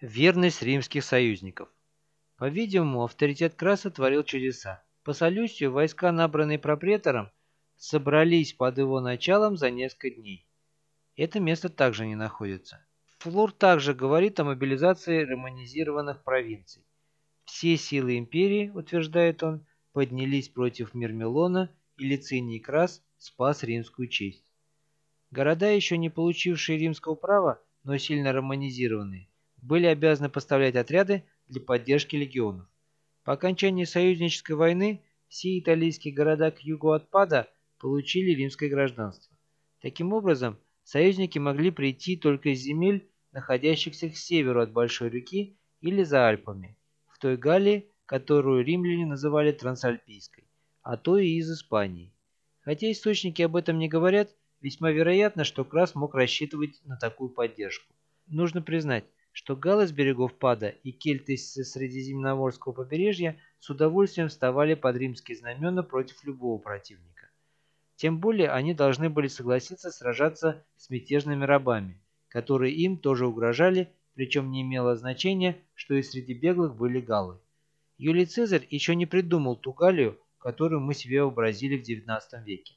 Верность римских союзников. По-видимому, авторитет Краса творил чудеса. По Солюсию войска, набранные пропретором, собрались под его началом за несколько дней. Это место также не находится. Флор также говорит о мобилизации романизированных провинций. Все силы империи, утверждает он, поднялись против Мирмелона, и Лициний Крас спас римскую честь. Города, еще не получившие римского права, но сильно романизированные, были обязаны поставлять отряды для поддержки легионов. По окончании союзнической войны все итальянские города к югу от Пада получили римское гражданство. Таким образом, союзники могли прийти только из земель, находящихся к северу от Большой реки или за Альпами, в той Галлии, которую римляне называли Трансальпийской, а то и из Испании. Хотя источники об этом не говорят, весьма вероятно, что Крас мог рассчитывать на такую поддержку. Нужно признать, что галлы с берегов Пада и кельты с Средиземноморского побережья с удовольствием вставали под римские знамена против любого противника. Тем более они должны были согласиться сражаться с мятежными рабами, которые им тоже угрожали, причем не имело значения, что и среди беглых были галлы. Юлий Цезарь еще не придумал ту Галлию, которую мы себе вообразили в XIX веке.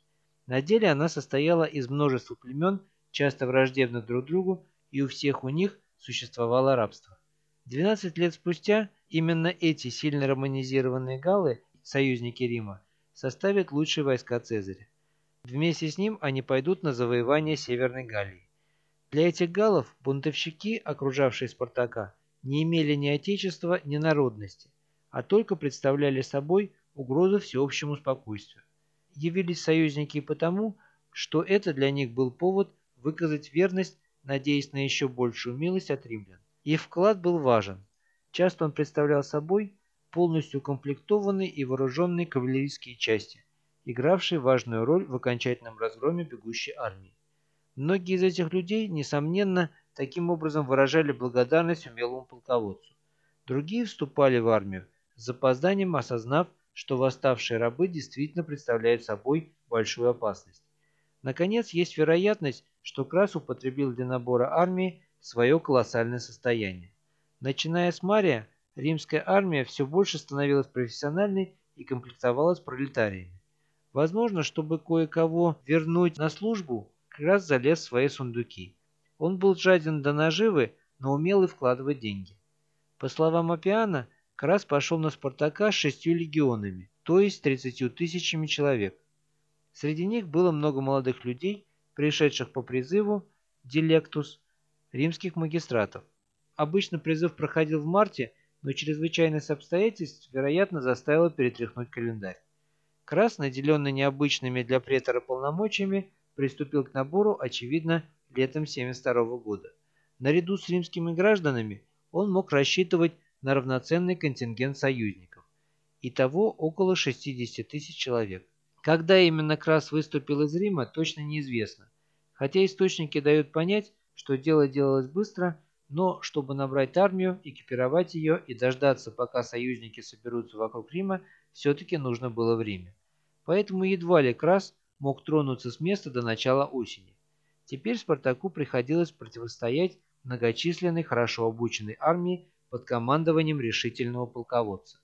На деле она состояла из множества племен, часто враждебных друг другу, и у всех у них существовало рабство. 12 лет спустя именно эти сильно романизированные галлы, союзники Рима, составят лучшие войска Цезаря. Вместе с ним они пойдут на завоевание Северной Галлии. Для этих галлов бунтовщики, окружавшие Спартака, не имели ни отечества, ни народности, а только представляли собой угрозу всеобщему спокойствию. Явились союзники потому, что это для них был повод выказать верность надеясь на еще большую милость от римлян. Их вклад был важен. Часто он представлял собой полностью укомплектованные и вооруженные кавалерийские части, игравшие важную роль в окончательном разгроме бегущей армии. Многие из этих людей, несомненно, таким образом выражали благодарность умелому полководцу. Другие вступали в армию, с запозданием осознав, что восставшие рабы действительно представляют собой большую опасность. Наконец, есть вероятность, что Крас употребил для набора армии свое колоссальное состояние. Начиная с Мария, римская армия все больше становилась профессиональной и комплектовалась пролетариями. Возможно, чтобы кое-кого вернуть на службу, Крас залез в свои сундуки. Он был жаден до наживы, но умел и вкладывать деньги. По словам Апиана, Крас пошел на Спартака с шестью легионами, то есть тридцатью тысячами человек. Среди них было много молодых людей, пришедших по призыву «Дилектус» римских магистратов. Обычно призыв проходил в марте, но чрезвычайность обстоятельств, вероятно, заставила перетряхнуть календарь. Крас, наделенный необычными для претора полномочиями, приступил к набору, очевидно, летом 72 года. Наряду с римскими гражданами он мог рассчитывать на равноценный контингент союзников. Итого около 60 тысяч человек. Когда именно Крас выступил из Рима, точно неизвестно. Хотя источники дают понять, что дело делалось быстро, но чтобы набрать армию, экипировать ее и дождаться, пока союзники соберутся вокруг Рима, все-таки нужно было время. Поэтому едва ли Крас мог тронуться с места до начала осени. Теперь Спартаку приходилось противостоять многочисленной, хорошо обученной армии под командованием решительного полководца.